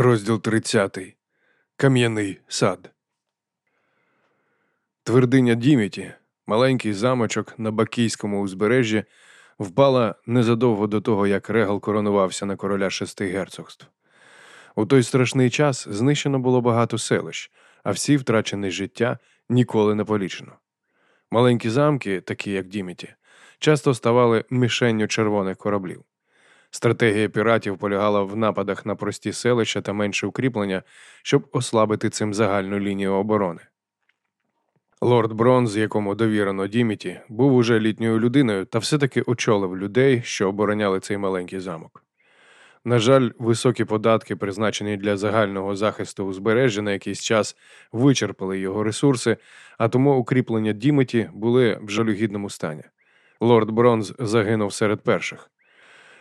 Розділ 30. Кам'яний сад. Твердиня Діміті, маленький замочок на Бакійському узбережжі, впала незадовго до того, як Регал коронувався на короля шести герцогств. У той страшний час знищено було багато селищ, а всі втрачені життя ніколи не полічено. Маленькі замки, такі як Діміті, часто ставали мішенню червоних кораблів. Стратегія піратів полягала в нападах на прості селища та менше укріплення, щоб ослабити цим загальну лінію оборони. Лорд Бронз, якому довірено Діміті, був уже літньою людиною та все-таки очолив людей, що обороняли цей маленький замок. На жаль, високі податки, призначені для загального захисту узбережжя на якийсь час, вичерпали його ресурси, а тому укріплення Діміті були в жалюгідному стані. Лорд Бронз загинув серед перших.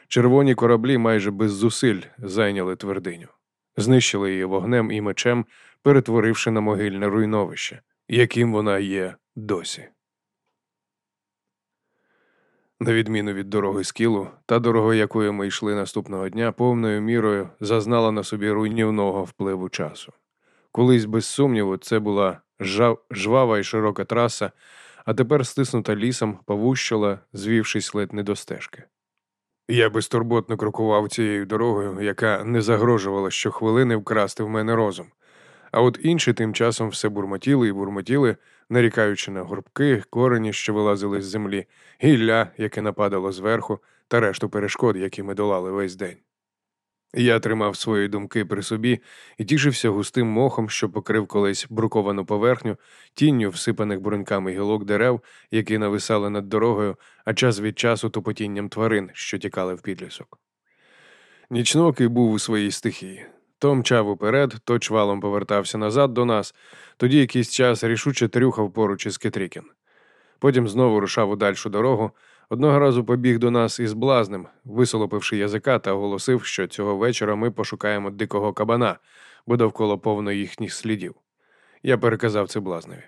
Червоні кораблі майже без зусиль зайняли твердиню, знищили її вогнем і мечем, перетворивши на могильне руйновище, яким вона є досі. На відміну від дороги скілу, та дорога, якою ми йшли наступного дня, повною мірою зазнала на собі руйнівного впливу часу. Колись, без сумніву, це була жав... жвава і широка траса, а тепер стиснута лісом, повущила, звівшись ледь не до стежки. Я безтурботно крокував цією дорогою, яка не загрожувала щохвилини вкрасти в мене розум. А от інші тим часом все бурмотіли і бурмотіли, нарікаючи на горбки, корені, що вилазили з землі, гілля, яке нападало зверху, та решту перешкод, які ми долали весь день. Я тримав свої думки при собі і тішився густим мохом, що покрив колись бруковану поверхню, тінню всипаних бруньками гілок дерев, які нависали над дорогою, а час від часу тупотінням тварин, що тікали в підлісок. Нічнокий був у своїй стихії. То мчав уперед, то чвалом повертався назад до нас, тоді якийсь час рішуче трюхав поруч із Кетрікін. Потім знову рушав у дальшу дорогу, Одного разу побіг до нас із блазнем, висолопивши язика та оголосив, що цього вечора ми пошукаємо дикого кабана, бо довкола повно їхніх слідів. Я переказав це блазневі.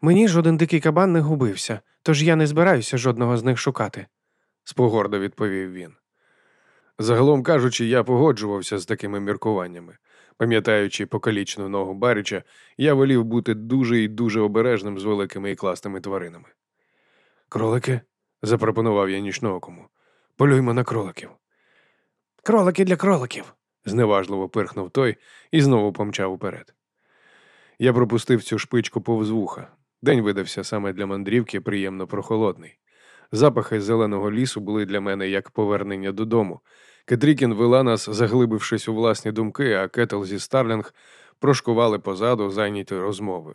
Мені жоден дикий кабан не губився, тож я не збираюся жодного з них шукати, спогордо відповів він. Загалом кажучи, я погоджувався з такими міркуваннями. Пам'ятаючи покалічну ногу Баріча, я волів бути дуже і дуже обережним з великими і класними тваринами. Кролики? Запропонував я нічноокому. Полюймо на кроликів. Кролики для кроликів, зневажливо пирхнув той і знову помчав уперед. Я пропустив цю шпичку повз вуха. День видався саме для мандрівки приємно прохолодний. Запахи зеленого лісу були для мене як повернення додому. Кетрікін вела нас, заглибившись у власні думки, а Кетл зі Старлінг прошкували позаду, зайняті розмовою.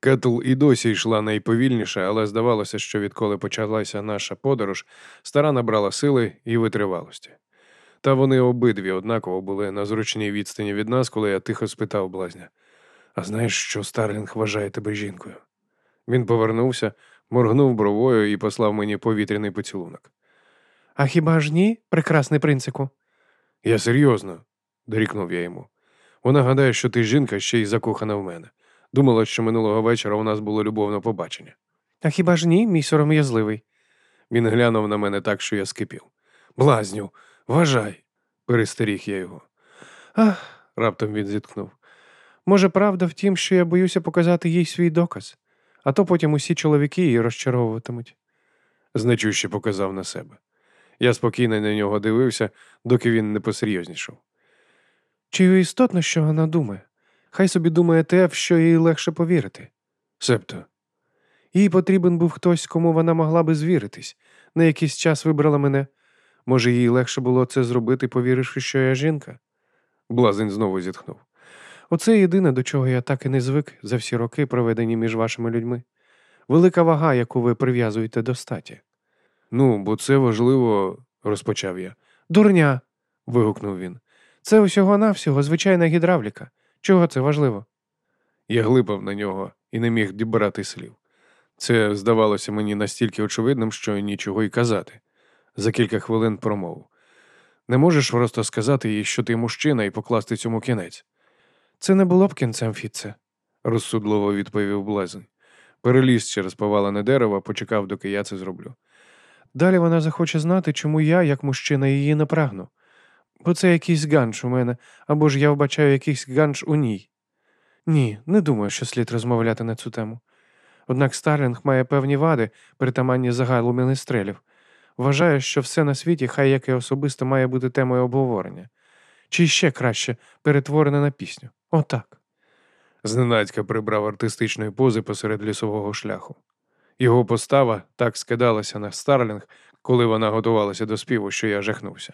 Кетл і досі йшла найповільніше, але здавалося, що відколи почалася наша подорож, стара набрала сили і витривалості. Та вони обидві однаково були на зручній відстані від нас, коли я тихо спитав блазня: А знаєш, що Старлінг вважає тебе жінкою? Він повернувся, моргнув бровою і послав мені повітряний поцілунок. А хіба ж ні, прекрасний принцику? Я серйозно, дорікнув я йому. Вона гадає, що ти жінка ще й закохана в мене. Думала, що минулого вечора у нас було любовне побачення. А хіба ж ні, мій сором'язливий? Він глянув на мене так, що я скипів. Блазню, вважай, перестеріг я його. Ах, раптом він зіткнув. Може, правда в тім, що я боюся показати їй свій доказ, а то потім усі чоловіки її розчаровуватимуть. Значуще показав на себе. Я спокійно на нього дивився, доки він не посерйознішав. Чи істотно, що вона думає? Хай собі думає те, в що їй легше повірити. Себто, їй потрібен був хтось, кому вона могла би звіритись. На якийсь час вибрала мене. Може, їй легше було це зробити, повіривши, що я жінка? Блазень знову зітхнув. Оце єдине, до чого я так і не звик за всі роки, проведені між вашими людьми. Велика вага, яку ви прив'язуєте до статі. Ну, бо це важливо, розпочав я. Дурня. вигукнув він. Це усього навсього звичайна гідравліка. Чого це важливо? Я глипав на нього і не міг дібрати слів. Це здавалося мені настільки очевидним, що нічого й казати. За кілька хвилин промовив. Не можеш просто сказати їй, що ти мужчина, і покласти цьому кінець. Це не було б кінцем Фіце, розсудливо відповів блазень. Переліз через повалене дерево, почекав, доки я це зроблю. Далі вона захоче знати, чому я, як мужчина, її не прагну. Бо це якийсь ганж у мене, або ж я вбачаю якийсь ганж у ній. Ні, не думаю, що слід розмовляти на цю тему. Однак Старлінг має певні вади, притаманні загалу міністрелів. Вважаю, що все на світі, хай яке особисто має бути темою обговорення. Чи ще краще перетворене на пісню. Отак. Зненацька прибрав артистичної пози посеред лісового шляху. Його постава так скидалася на Старлінг, коли вона готувалася до співу, що я жахнувся.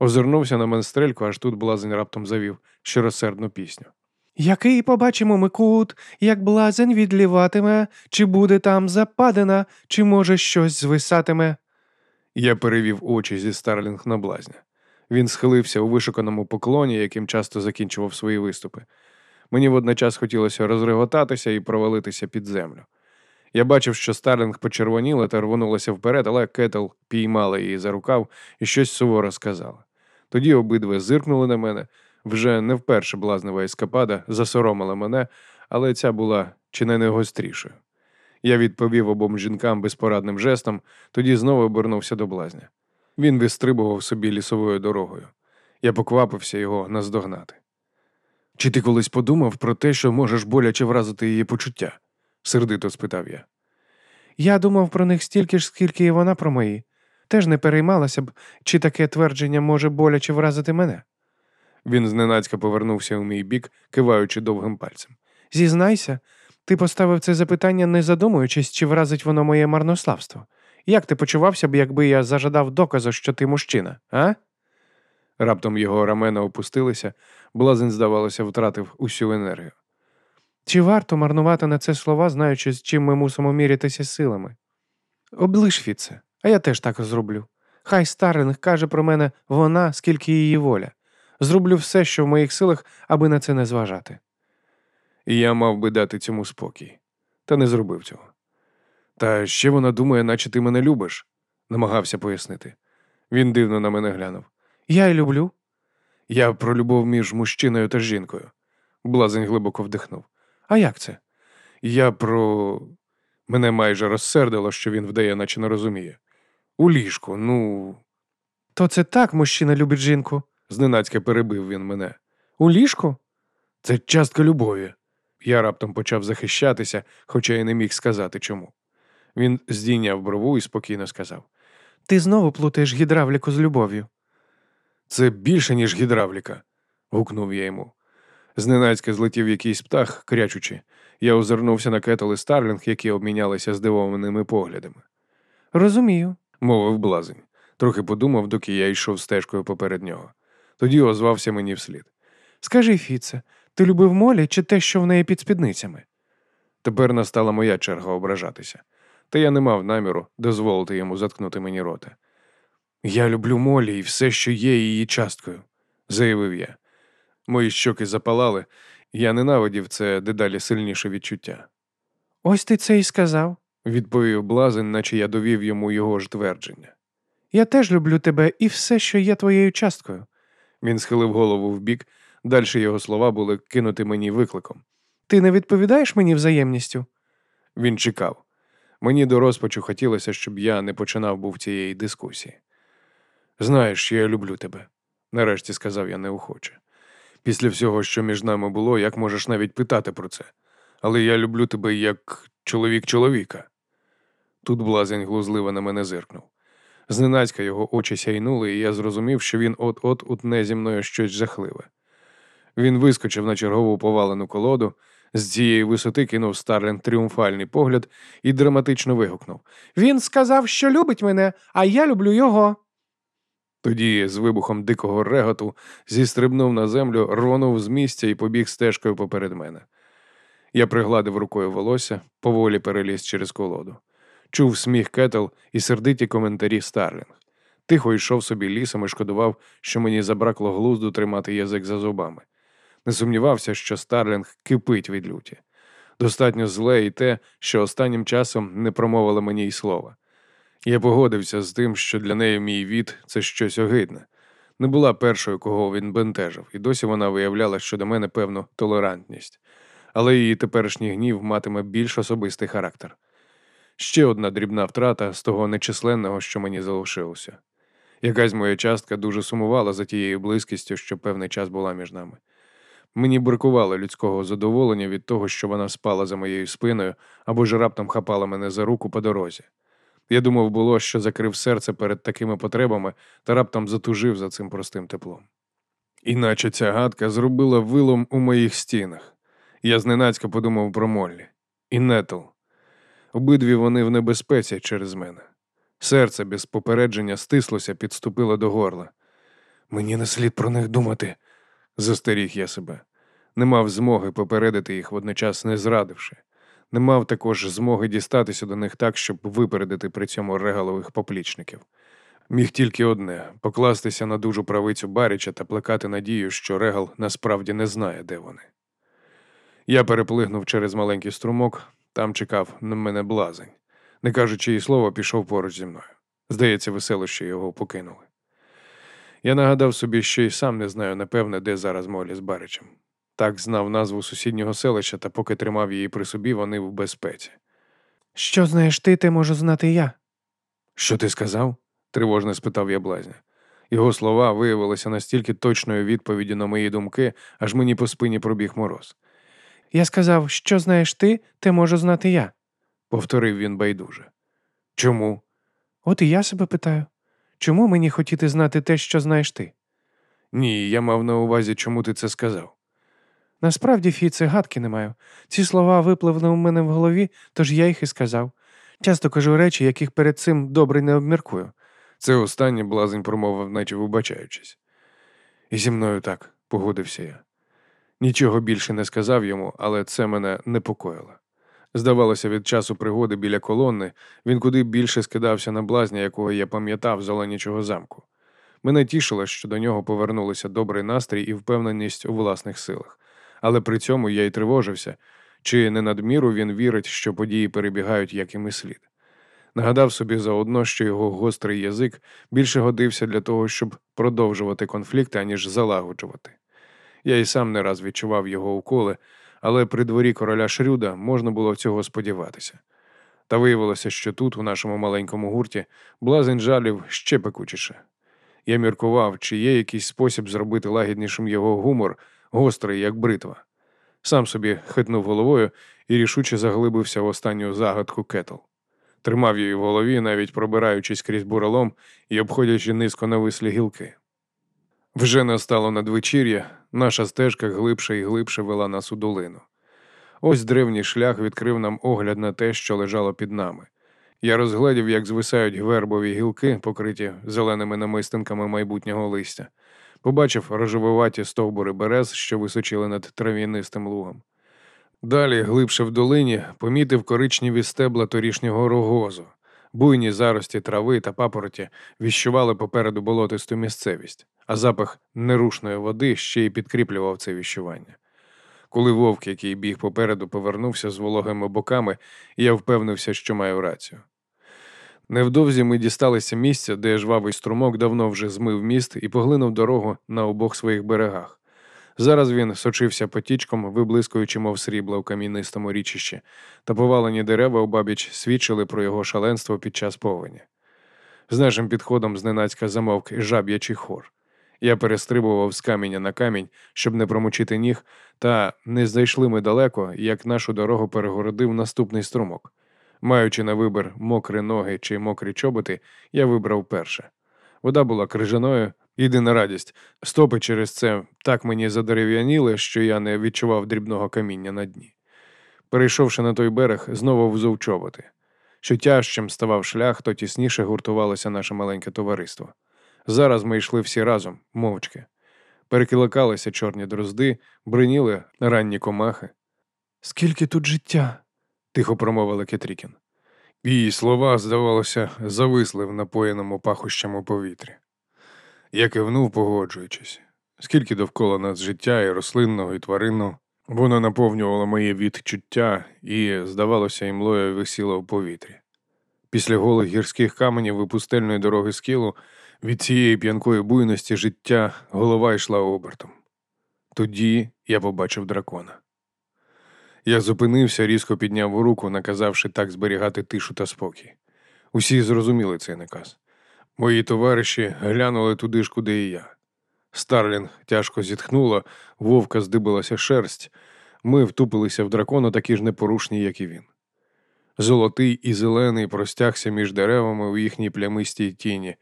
Озирнувся на менестрельку, аж тут блазень раптом завів щиросердну пісню. Який побачимо ми кут, як блазень відліватиме, чи буде там западина, чи може щось звисатиме. Я перевів очі зі Старлінг на блазня. Він схилився у вишуканому поклоні, яким часто закінчував свої виступи. Мені водночас хотілося розреготатися і провалитися під землю. Я бачив, що Старлінг почервоніла та рвонулася вперед, але Кетл піймала її за рукав і щось суворо сказала. Тоді обидва зиркнули на мене. Вже не вперше блазнева ескапада засоромила мене, але ця була чи не найгострішою. Я відповів обом жінкам безпорадним жестом, тоді знову обернувся до блазня. Він вистрибував собі лісовою дорогою. Я поквапився його наздогнати. Чи ти колись подумав про те, що можеш боляче вразити її почуття? сердито спитав я. Я думав про них стільки ж, скільки і вона про мої. Теж не переймалася б, чи таке твердження може боляче вразити мене. Він зненацька повернувся у мій бік, киваючи довгим пальцем. Зізнайся, ти поставив це запитання, не задумуючись, чи вразить воно моє марнославство. Як ти почувався б, якби я зажадав доказу, що ти мужчина, а? Раптом його рамена опустилися, блазень, здавалося, втратив усю енергію. Чи варто марнувати на це слова, знаючи, з чим ми мусимо мірятися силами? Облиш Фіце, а я теж так зроблю. Хай Старлінг каже про мене вона, скільки її воля. Зроблю все, що в моїх силах, аби на це не зважати. Я мав би дати цьому спокій, та не зробив цього. Та ще вона думає, наче ти мене любиш, намагався пояснити. Він дивно на мене глянув. Я й люблю. Я про любов між мужчиною та жінкою. Блазень глибоко вдихнув. А як це? Я про. Мене майже розсердило, що він вдає, наче не розуміє. У ліжку, ну. То це так мужчина любить жінку. Зненацька перебив він мене. У ліжку? Це частка любові. Я раптом почав захищатися, хоча й не міг сказати чому. Він здійняв брову і спокійно сказав: Ти знову плутаєш гідравліку з любов'ю. Це більше, ніж гідравліка. гукнув я йому. Зненацька злетів якийсь птах, крячучи. Я озирнувся на Кетл і Старлінг, які обмінялися здивованими поглядами. Розумію. Мовив блазень. Трохи подумав, доки я йшов стежкою поперед нього. Тоді озвався мені вслід. Скажи, Фіце, ти любив Молі чи те, що в неї під спідницями? Тепер настала моя черга ображатися, та я не мав наміру дозволити йому заткнути мені рота. Я люблю Молі і все, що є її часткою, заявив я. Мої щоки запалали, я ненавидів це дедалі сильніше відчуття. Ось ти це і сказав. Відповів блазень, наче я довів йому його ж твердження. Я теж люблю тебе і все, що є твоєю часткою. Він схилив голову вбік, далі його слова були кинути мені викликом. Ти не відповідаєш мені взаємністю? Він чекав. Мені до розпачу хотілося, щоб я не починав був цієї дискусії. Знаєш, я люблю тебе, нарешті сказав я неохоче. Після всього, що між нами було, як можеш навіть питати про це. Але я люблю тебе як чоловік чоловіка. Тут блазень глузливо на мене зиркнув. Зненацька його очі сяйнули, і я зрозумів, що він от-от утне зі мною щось жахливе. Він вискочив на чергову повалену колоду, з цієї висоти кинув Старлінг тріумфальний погляд і драматично вигукнув. Він сказав, що любить мене, а я люблю його. Тоді, з вибухом дикого реготу, зістрибнув на землю, рвонув з місця і побіг стежкою поперед мене. Я пригладив рукою волосся, поволі переліз через колоду. Чув сміх кетл і сердиті коментарі Старлінг. Тихо йшов собі лісом і шкодував, що мені забракло глузду тримати язик за зубами. Не сумнівався, що Старлінг кипить від люті. Достатньо зле і те, що останнім часом не промовила мені й слова. Я погодився з тим, що для неї мій Віт це щось огидне. Не була першою, кого він бентежив, і досі вона виявляла щодо мене певну толерантність, але її теперішній гнів матиме більш особистий характер. Ще одна дрібна втрата з того нечисленного, що мені залишилося. Якась моя частка дуже сумувала за тією близькістю, що певний час була між нами. Мені бракувало людського задоволення від того, що вона спала за моєю спиною або ж раптом хапала мене за руку по дорозі. Я думав, було, що закрив серце перед такими потребами та раптом затужив за цим простим теплом. Іначе ця гадка зробила вилом у моїх стінах. Я зненацька подумав про Моллі і Нетл. Обидві вони в небезпеці через мене. Серце без попередження стислося, підступило до горла. Мені не слід про них думати, застеріг я себе. Не мав змоги попередити їх, водночас не зрадивши. Не мав також змоги дістатися до них так, щоб випередити при цьому регалових поплічників. Міг тільки одне покластися на дужу правицю Баріча та плекати надію, що регал насправді не знає, де вони. Я переплигнув через маленький струмок, там чекав на мене блазень. Не кажучи їй слова, пішов поруч зі мною. Здається, веселощі його покинули. Я нагадав собі, що й сам не знаю, напевне, де зараз Молі з Баричем. Так знав назву сусіднього селища, та поки тримав її при собі, вони в безпеці. Що знаєш ти, те можу знати я. Що ти сказав? тривожно спитав я блазня. Його слова виявилися настільки точною відповіддю на мої думки, аж мені по спині пробіг мороз. Я сказав, що знаєш ти, те можу знати я. Повторив він байдуже. Чому? От і я себе питаю. Чому мені хотіти знати те, що знаєш ти? Ні, я мав на увазі, чому ти це сказав. Насправді, Фіце, гадки не маю. Ці слова випливли у мене в голові, тож я їх і сказав. Часто кажу речі, яких перед цим добре не обміркую. Це останнє блазень промовив, наче вибачаючись. І зі мною так, погодився я. Нічого більше не сказав йому, але це мене непокоїло. Здавалося, від часу пригоди біля колони він куди більше скидався на блазня, якого я пам'ятав з замку. Мене тішило, що до нього повернулися добрий настрій і впевненість у власних силах. Але при цьому я й тривожився, чи не надміру він вірить, що події перебігають як і слід. Нагадав собі заодно, що його гострий язик більше годився для того, щоб продовжувати конфлікти, аніж залагоджувати. Я й сам не раз відчував його уколи, але при дворі короля Шрюда можна було цього сподіватися. Та виявилося, що тут, у нашому маленькому гурті, блазень жалів ще пекучіше. Я міркував, чи є якийсь спосіб зробити лагіднішим його гумор, гострий, як бритва. Сам собі хитнув головою і рішуче заглибився в останню загадку кетл. Тримав її в голові, навіть пробираючись крізь бурелом і обходячи низько навислі гілки. Вже настало надвечір'я, наша стежка глибше і глибше вела нас у долину. Ось древній шлях відкрив нам огляд на те, що лежало під нами. Я розгледів, як звисають гвербові гілки, покриті зеленими намистинками майбутнього листя. Побачив рожевуваті стовбури берез, що височили над трав'янистим лугом. Далі, глибше в долині, помітив коричневі стебла торішнього рогозу. Буйні зарості трави та папороті віщували попереду болотисту місцевість, а запах нерушної води ще й підкріплював це віщування. Коли вовк, який біг попереду, повернувся з вологими боками, я впевнився, що маю рацію. Невдовзі ми дісталися місця, де жвавий струмок давно вже змив міст і поглинув дорогу на обох своїх берегах. Зараз він сочився потічком, виблискуючи, мов срібла в кам'янистому річищі, та повалені дерева обабіч свідчили про його шаленство під час повені. З нашим підходом зненацька замовк жаб'ячий хор. Я перестрибував з каменя на камінь, щоб не промочити ніг, та не зайшли ми далеко, як нашу дорогу перегородив наступний струмок. Маючи на вибір мокрі ноги чи мокрі чоботи, я вибрав перше. Вода була крижаною, єдина радість. Стопи через це так мені задерев'яніли, що я не відчував дрібного каміння на дні. Перейшовши на той берег, знову взув чоботи. Що тяжчим ставав шлях, то тісніше гуртувалося наше маленьке товариство. Зараз ми йшли всі разом, мовчки. Перекиликалися чорні дрозди, бриніли ранні комахи. Скільки тут життя? тихо промовила Кетрікін. Її слова, здавалося, зависли в напоєному пахощами повітрі. Я кивнув, погоджуючись. Скільки довкола нас життя і рослинного, і тваринного, воно наповнювало моє відчуття і, здавалося, імлою висіло в повітрі. Після голих гірських каменів і пустельної дороги скілу від цієї п'янкої буйності життя голова йшла обертом. Тоді я побачив дракона. Я зупинився, різко підняв руку, наказавши так зберігати тишу та спокій. Усі зрозуміли цей наказ. Мої товариші глянули туди ж, куди і я. Старлінг тяжко зітхнула, вовка здибилася шерсть. Ми втупилися в дракона такі ж непорушні, як і він. Золотий і зелений простягся між деревами у їхній плямистій тіні.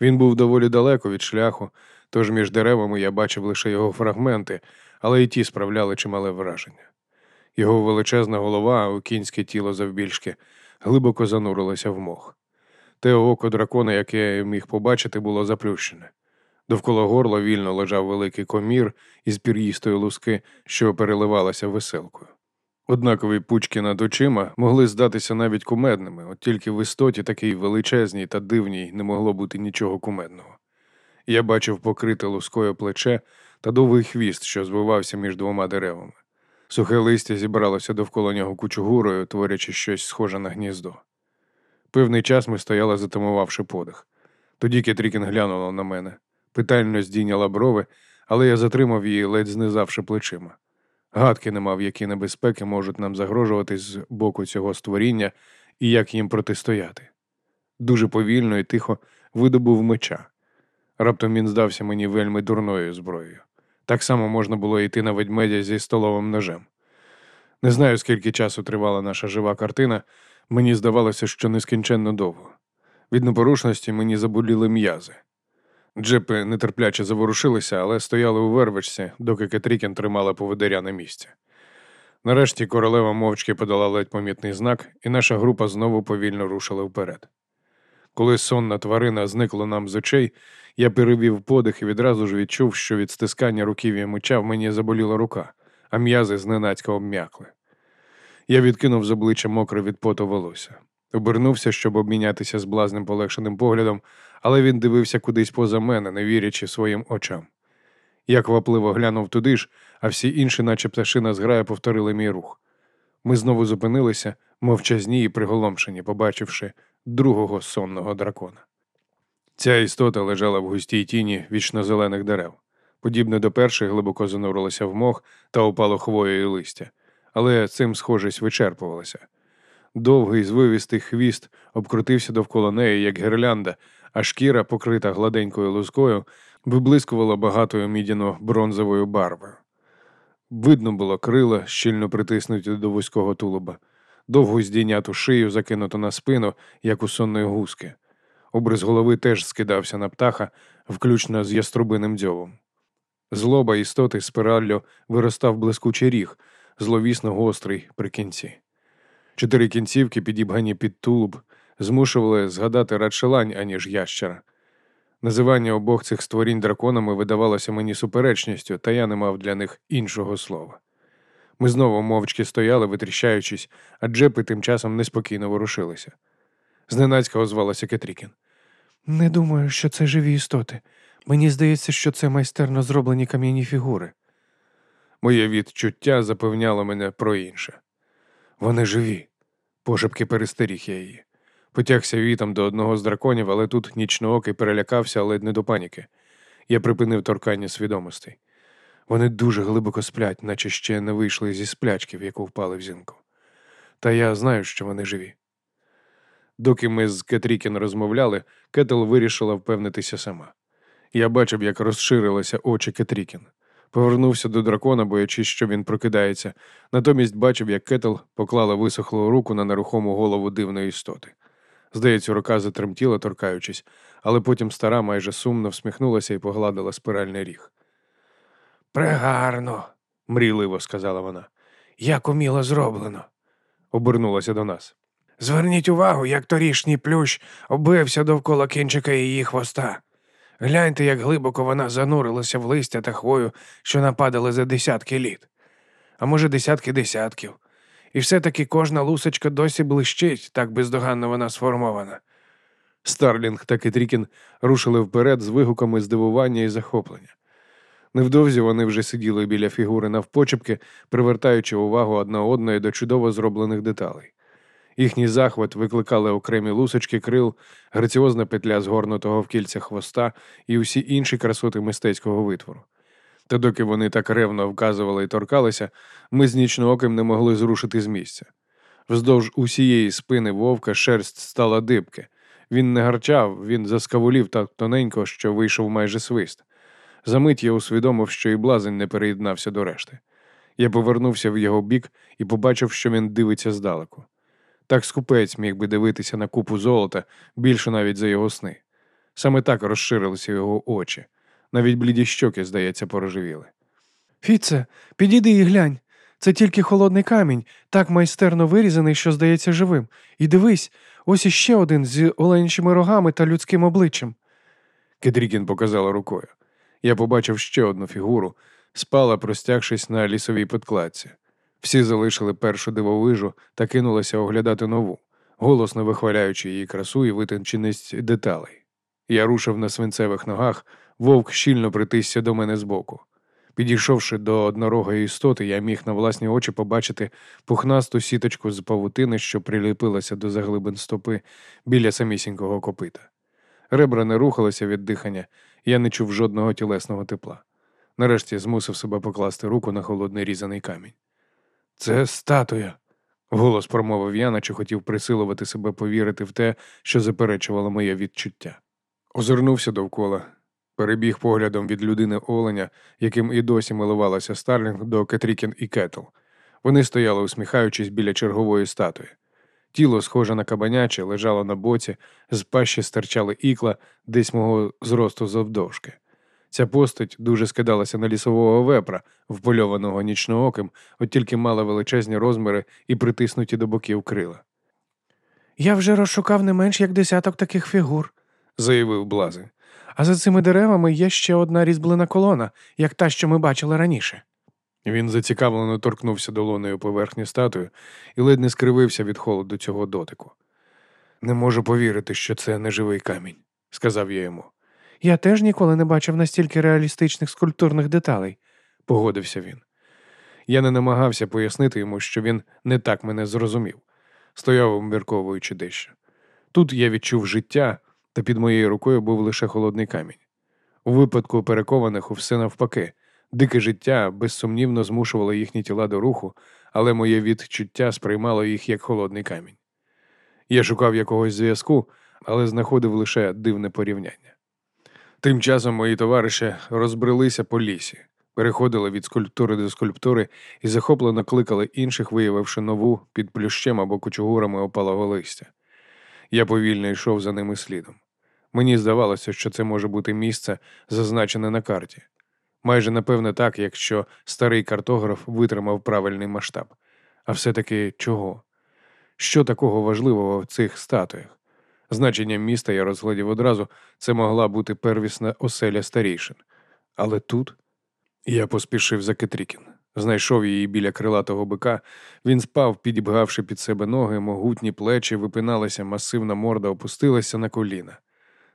Він був доволі далеко від шляху, тож між деревами я бачив лише його фрагменти, але й ті справляли чимале враження. Його величезна голова, у кінське тіло завбільшки, глибоко занурилася в мох. Те око дракона, яке я міг побачити, було заплющене. Довкола горла вільно лежав великий комір із пір'їстої луски, що переливалася веселкою. Однакові пучки над очима могли здатися навіть кумедними, от тільки в істоті такій величезній та дивній не могло бути нічого кумедного. Я бачив покрите лускою плече та довгий хвіст, що звивався між двома деревами. Сухе листя зібралося довкола нього кучугурою, творячи щось схоже на гніздо. Певний час ми стояли, затамувавши подих. Тоді Кетрікін глянула на мене, питально здійняла брови, але я затримав її, ледь знизавши плечима. Гадки не мав, які небезпеки можуть нам загрожувати з боку цього створіння і як їм протистояти. Дуже повільно і тихо видобув меча. Раптом він здався мені вельми дурною зброєю. Так само можна було йти на ведмедя зі столовим ножем. Не знаю, скільки часу тривала наша жива картина, мені здавалося, що нескінченно довго. Від непорушності мені заболіли м'язи. Джепи нетерпляче заворушилися, але стояли у вервичці, доки Кетрікін тримала поводиря на місці. Нарешті королева мовчки подала ледь помітний знак, і наша група знову повільно рушила вперед. Коли сонна тварина зникла нам з очей, я перевів подих і відразу ж відчув, що від стискання руків'я меча в мені заболіла рука, а м'язи зненацька обм'якли. Я відкинув з обличчя мокре від поту волосся. Обернувся, щоб обмінятися з блазним полегшеним поглядом, але він дивився кудись поза мене, не вірячи своїм очам. Я квапливо глянув туди ж, а всі інші, наче пташина зграя, повторили мій рух. Ми знову зупинилися, мовчазні і приголомшені, побачивши другого сонного дракона. Ця істота лежала в густій тіні вічно-зелених дерев. Подібне до перших, глибоко занурилася в мох та упало хвоєю листя, але цим схожість вичерпувалася. Довгий звивістий хвіст обкрутився довкола неї, як гірлянда, а шкіра, покрита гладенькою лускою, виблискувала багатою мідяно-бронзовою барвою. Видно було крила, щільно притиснуті до вузького тулуба, довгу здійняту шию, закинуту на спину, як у сонної гуски. Образ голови теж скидався на птаха, включно з яструбиним дзьовом. Злоба істоти спираллю виростав блискучий ріг, зловісно гострий при кінці. Чотири кінцівки, підібгані під тулуб, змушували згадати радше лань, аніж ящера. Називання обох цих створінь драконами видавалося мені суперечністю, та я не мав для них іншого слова. Ми знову мовчки стояли, витріщаючись, а джепи тим часом неспокійно ворушилися. Зненацька озвалася Кетрікін. Не думаю, що це живі істоти. Мені здається, що це майстерно зроблені кам'яні фігури. Моє відчуття запевняло мене про інше. Вони живі, пошепки перестеріг я її. Потягся вітом до одного з драконів, але тут нічноокий перелякався, ледь не до паніки. Я припинив торкання свідомостей. Вони дуже глибоко сплять, наче ще не вийшли зі сплячки, в яку впали взимку. Та я знаю, що вони живі. Доки ми з Кетрікін розмовляли, Кетл вирішила впевнитися сама. Я бачив, як розширилися очі Кетрікін. Повернувся до дракона, боячись, що він прокидається. Натомість бачив, як Кетл поклала висохлу руку на нерухому голову дивної істоти. Здається, рука затремтіла, торкаючись, але потім стара майже сумно всміхнулася і погладила спиральний ріг. Прегарно, мрійливо сказала вона. як уміло зроблено. Обернулася до нас. Зверніть увагу, як торішній плющ оббився довкола кінчика її хвоста. Гляньте, як глибоко вона занурилася в листя та хвою, що нападали за десятки літ, а може, десятки десятків. І все-таки кожна лусочка досі блищить, так бездоганно вона сформована. Старлінг та Кетрікін рушили вперед з вигуками здивування і захоплення. Невдовзі вони вже сиділи біля фігури навпочепки, привертаючи увагу одна одної до чудово зроблених деталей. Їхній захват викликали окремі лусочки крил, граціозна петля згорнутого в кільця хвоста і усі інші красоти мистецького витвору. Та доки вони так ревно вказували і торкалися, ми з нічнооким не могли зрушити з місця. Вздовж усієї спини вовка шерсть стала дибки. Він не гарчав, він заскавулів так тоненько, що вийшов майже свист. Замить я усвідомив, що і блазень не переєднався до решти. Я повернувся в його бік і побачив, що він дивиться здалеку. Так скупець міг би дивитися на купу золота більше навіть за його сни. Саме так розширилися його очі. Навіть бліді щоки, здається, порожевіли. Фіце, підійди і глянь. Це тільки холодний камінь, так майстерно вирізаний, що здається живим. І дивись, ось іще один з оленячими рогами та людським обличчям. Кетрікін показала рукою. Я побачив ще одну фігуру, спала, простягшись на лісовій подкладці. Всі залишили першу дивовижу та кинулися оглядати нову, голосно вихваляючи її красу і витонченість деталей. Я рушив на свинцевих ногах, вовк щільно притисся до мене збоку. Підійшовши до однорогої істоти, я міг на власні очі побачити пухнасту сіточку з павутини, що приліпилася до заглибин стопи біля самісінького копита. Ребра не рухалися від дихання, я не чув жодного тілесного тепла. Нарешті змусив себе покласти руку на холодний різаний камінь. Це статуя, вголос промовив я, наче хотів присилувати себе повірити в те, що заперечувало моє відчуття. Озирнувся довкола, перебіг поглядом від людини оленя, яким і досі милувалася Старлінг до Кетрікін і Кетл. Вони стояли, усміхаючись біля чергової статуї. Тіло, схоже на кабаняче, лежало на боці, з пащі стирчали ікла десь мого зросту завдовжки. Ця постать дуже скидалася на лісового вепра, впольованого нічнооким, от тільки мала величезні розміри і притиснуті до боків крила, Я вже розшукав не менш як десяток таких фігур, заявив Блази. а за цими деревами є ще одна різьблена колона, як та, що ми бачили раніше. Він зацікавлено торкнувся долоною поверхні статуї і ледь не скривився від холоду цього дотику. Не можу повірити, що це не живий камінь, сказав я йому. Я теж ніколи не бачив настільки реалістичних скульптурних деталей. погодився він. Я не намагався пояснити йому, що він не так мене зрозумів, стояв, обмірковуючи дещо. Тут я відчув життя, та під моєю рукою був лише холодний камінь. У випадку перекованих все навпаки, дике життя безсумнівно змушувало їхні тіла до руху, але моє відчуття сприймало їх як холодний камінь. Я шукав якогось зв'язку, але знаходив лише дивне порівняння. Тим часом мої товариші розбрелися по лісі, переходили від скульптури до скульптури і захоплено кликали інших, виявивши нову під плющем або кучугурами опалого листя. Я повільно йшов за ними слідом. Мені здавалося, що це може бути місце, зазначене на карті. Майже напевне так, якщо старий картограф витримав правильний масштаб. А все-таки чого? Що такого важливого в цих статуях? Значення міста я розглядів одразу, це могла бути первісна оселя старійшин. Але тут я поспішив за Кетрікін. Знайшов її біля крилатого бика. Він спав, підібгавши під себе ноги, могутні плечі випиналися, масивна морда опустилася на коліна.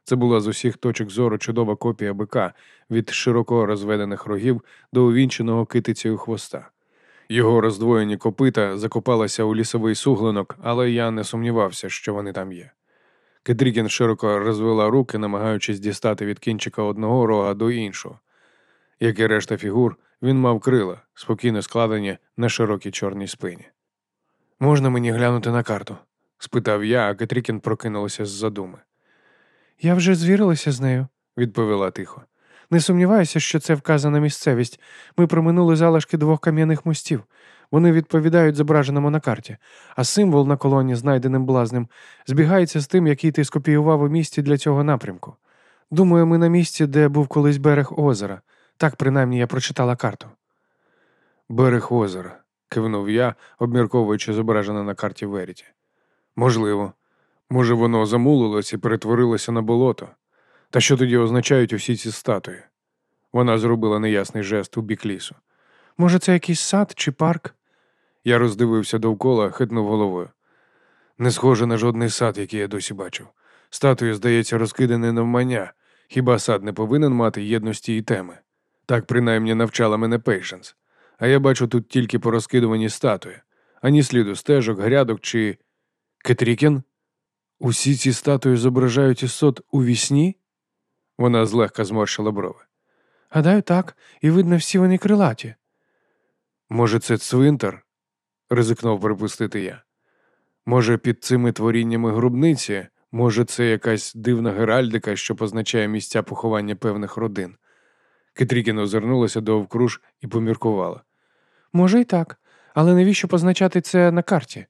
Це була з усіх точок зору чудова копія бика від широко розведених рогів до увінченого китицею хвоста. Його роздвоєні копита закопалися у лісовий суглинок, але я не сумнівався, що вони там є. Кетрікін широко розвела руки, намагаючись дістати від кінчика одного рога до іншого. Як і решта фігур, він мав крила, спокійно складені на широкій чорній спині. Можна мені глянути на карту? спитав я, а Кетрікін прокинулася з задуми. Я вже звірилася з нею, Відповіла тихо. Не сумніваюся, що це вказана місцевість. Ми проминули залишки двох кам'яних мостів. Вони відповідають зображеному на карті, а символ на колоні, знайденим блазнем, збігається з тим, який ти скопіював у місті для цього напрямку. Думаю, ми на місці, де був колись берег озера. Так принаймні я прочитала карту. Берег озера, кивнув я, обмірковуючи зображене на карті Веріті. Можливо. Може, воно замулилось і перетворилося на болото. Та що тоді означають усі ці статуї? Вона зробила неясний жест у бік лісу. Може, це якийсь сад чи парк? Я роздивився довкола, хитнув головою. Не схоже на жодний сад, який я досі бачив. Статуї, здається, розкидані навмання. Хіба сад не повинен мати єдності і теми? Так принаймні навчала мене Пейшенс. А я бачу тут тільки порозкидувані статуї, ані сліду стежок, грядок чи. Кетрікін? Усі ці статуї зображають істот у вісні? Вона злегка зморщила брови. Гадаю, так, і видно, всі вони крилаті. Може, це цвинтар? Ризикнув припустити я. Може, під цими творіннями грубниці, Може, це якась дивна геральдика, що позначає місця поховання певних родин. Кетрікін озирнулася до Овкруж і поміркувала. Може, і так, але навіщо позначати це на карті?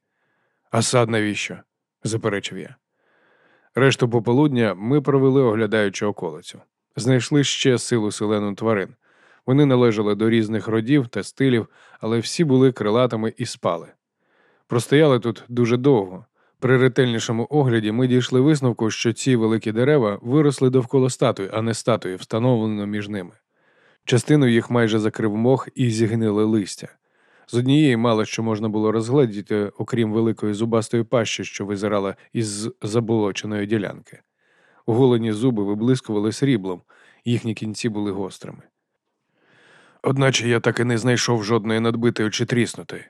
А сад навіщо? заперечив я. Решту пополудня ми провели, оглядаючи околицю. Знайшли ще силу селену тварин. Вони належали до різних родів та стилів, але всі були крилатими і спали. Простояли тут дуже довго. При ретельнішому огляді ми дійшли висновку, що ці великі дерева виросли довкола статуї, а не статуї, встановлено між ними. Частину їх майже закрив мох і зігнили листя. З однієї мало що можна було розгледіти, окрім великої зубастої пащі, що визирала із заболоченої ділянки. Оголені зуби виблискували сріблом, їхні кінці були гострими. Одначе я так і не знайшов жодної надбитої чи тріснутої.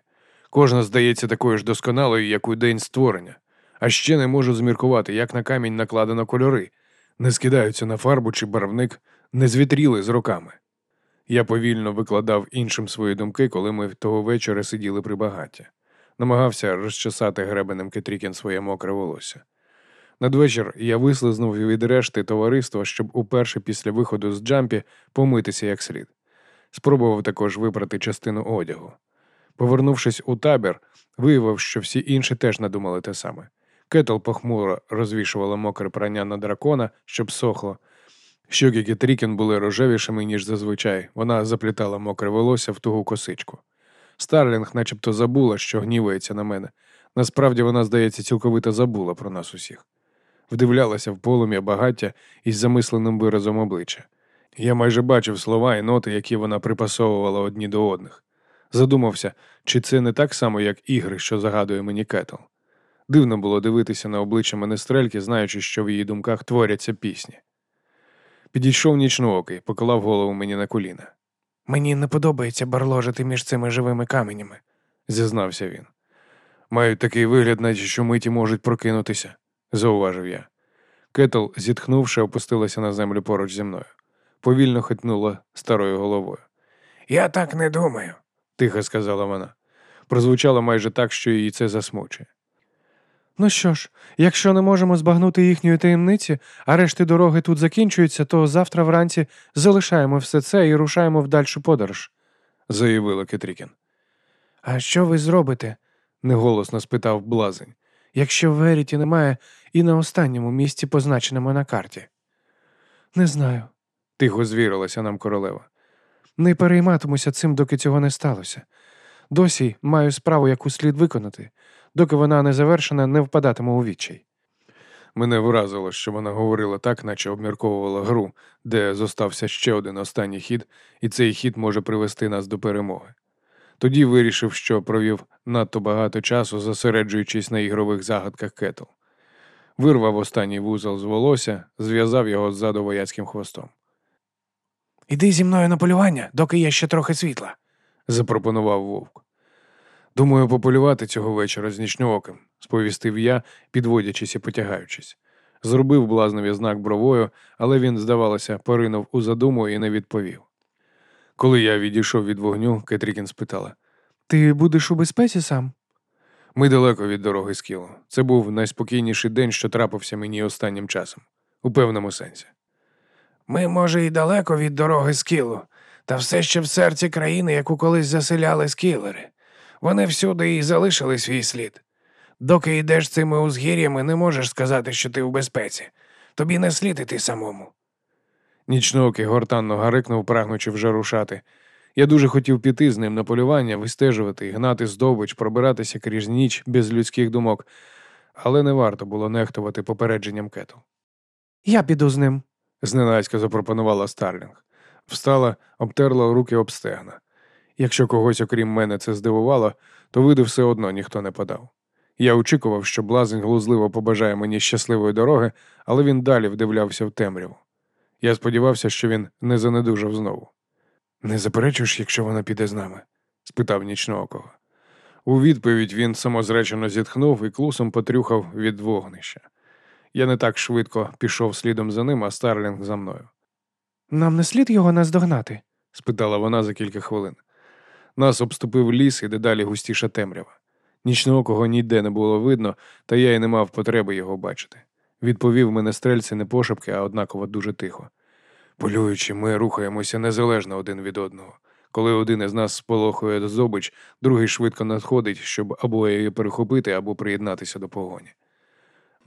Кожна здається такою ж досконалою, як у день створення, а ще не можу зміркувати, як на камінь накладено кольори, не скидаються на фарбу чи барвник, не звітріли з роками. Я повільно викладав іншим свої думки, коли ми того вечора сиділи при багаті. Намагався розчесати гребенем Кетрікін своє мокре волосся. Надвечір я вислизнув від решти товариства, щоб уперше після виходу з Джгампі помитися як слід. Спробував також випрати частину одягу. Повернувшись у табір, виявив, що всі інші теж надумали те саме. Кетл похмуро розвішувала мокре прання на дракона, щоб сохло. Щоки Кетрікін були рожевішими, ніж зазвичай. Вона заплітала мокре волосся в тугу косичку. Старлінг начебто забула, що гнівається на мене. Насправді вона, здається, цілковито забула про нас усіх. Вдивлялася в полум'я багаття із замисленим виразом обличчя. Я майже бачив слова і ноти, які вона припасовувала одні до одних. Задумався, чи це не так само, як ігри, що загадує мені Кетл. Дивно було дивитися на обличчя менестрельки, знаючи, що в її думках творяться пісні. Підійшов нічноокий, поклав голову мені на коліна. Мені не подобається барложити між цими живими каменями. зізнався він. Мають такий вигляд, наче що миті можуть прокинутися, зауважив я. Кетл, зітхнувши, опустилася на землю поруч зі мною. Повільно хитнула старою головою. Я так не думаю. тихо сказала вона. Прозвучало майже так, що її це засмучує. Ну що ж, якщо не можемо збагнути їхньої таємниці, а решти дороги тут закінчуються, то завтра вранці залишаємо все це і рушаємо в дальшу подорож, заявила Кетрікін. А що ви зробите? неголосно спитав блазень. Якщо Веріті немає і на останньому місці, позначеному на карті. Не знаю, тихо звірилася нам королева. Не перейматимуся цим, доки цього не сталося. Досі маю справу, яку слід виконати. Доки вона не завершена, не впадатиму у відчай. Мене вразило, що вона говорила так, наче обмірковувала гру, де зостався ще один останній хід, і цей хід може привести нас до перемоги. Тоді вирішив, що провів надто багато часу, зосереджуючись на ігрових загадках кетл. Вирвав останній вузол з волосся, зв'язав його ззаду вояцьким хвостом. Іди зі мною на полювання, доки є ще трохи світла, запропонував вовк. Думаю, пополювати цього вечора з нічнооким, сповістив я, підводячись і потягаючись. Зробив блазневі знак бровою, але він, здавалося, поринув у задуму і не відповів. Коли я відійшов від вогню, Кетрікін спитала: Ти будеш у безпеці сам? Ми далеко від дороги скілу. Це був найспокійніший день, що трапився мені останнім часом, у певному сенсі. Ми, може, і далеко від дороги скілу, та все ще в серці країни, яку колись заселяли скілери. Вони всюди і залишили свій слід. Доки йдеш цими узгір'ями, не можеш сказати, що ти в безпеці. Тобі не слід іти самому. Нічноокий гортанно гарикнув, прагнучи вже рушати. Я дуже хотів піти з ним на полювання, вистежувати, гнати здобич, пробиратися крізь ніч без людських думок, але не варто було нехтувати попередженням кету. Я піду з ним, зненацька запропонувала Старлінг. Встала, обтерла руки об стегна. Якщо когось, окрім мене, це здивувало, то виду все одно ніхто не подав. Я очікував, що блазень глузливо побажає мені щасливої дороги, але він далі вдивлявся в темряву. Я сподівався, що він не занедужав знову. Не заперечуєш, якщо вона піде з нами? спитав нічноокого. У відповідь він самозречено зітхнув і клусом потрюхав від вогнища. Я не так швидко пішов слідом за ним, а Старлінг за мною. Нам не слід його наздогнати? спитала вона за кілька хвилин. Нас обступив ліс і дедалі густіша темрява. Нічноокого ніде не було видно, та я й не мав потреби його бачити. відповів мене стрельці не пошепки, а однаково дуже тихо. Полюючи, ми рухаємося незалежно один від одного. Коли один із нас сполохує здобич, другий швидко надходить, щоб або її перехопити, або приєднатися до погоні.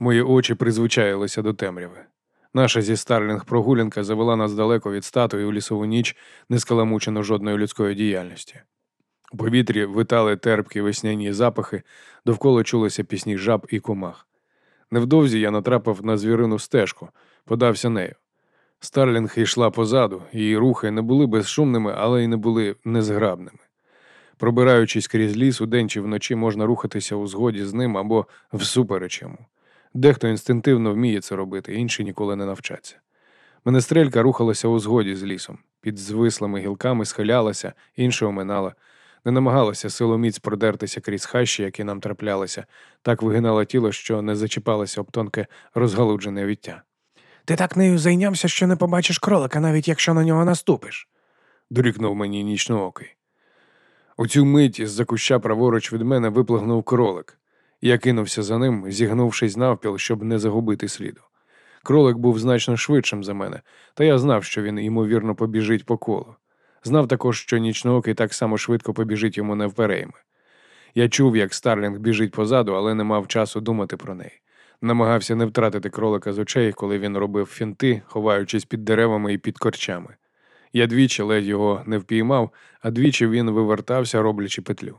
Мої очі призвичаїлися до темряви. Наша зі Старлінг прогулянка завела нас далеко від статуї у лісову ніч, не скаламучену жодної людської діяльності. У повітрі витали терпкі весняні запахи, довкола чулися пісні жаб і комах. Невдовзі я натрапив на звірину стежку, подався нею. Старлінг йшла позаду, її рухи не були безшумними, але й не були незграбними. Пробираючись крізь ліс удень чи вночі можна рухатися у згоді з ним або всупереч йому. Дехто інстинктивно вміє це робити, інші ніколи не навчаться. Менестрелька рухалася у згоді з лісом, під звислими гілками схилялася, інше оминала, не намагалася силоміць продертися крізь хащі, які нам траплялися, так вигинала тіло, що не зачіпалася об тонке розгалуджене віття. Ти так нею зайнявся, що не побачиш кролика, навіть якщо на нього наступиш. дорікнув мені нічноокий. У цю мить з-за куща праворуч від мене виплигнув кролик. Я кинувся за ним, зігнувшись навпіл, щоб не загубити сліду. Кролик був значно швидшим за мене, та я знав, що він, ймовірно, побіжить по колу. Знав також, що нічноокий так само швидко побіжить йому навперейми. Я чув, як Старлінг біжить позаду, але не мав часу думати про неї. Намагався не втратити кролика з очей, коли він робив фінти, ховаючись під деревами і під корчами. Я двічі ледь його не впіймав, а двічі він вивертався, роблячи петлю.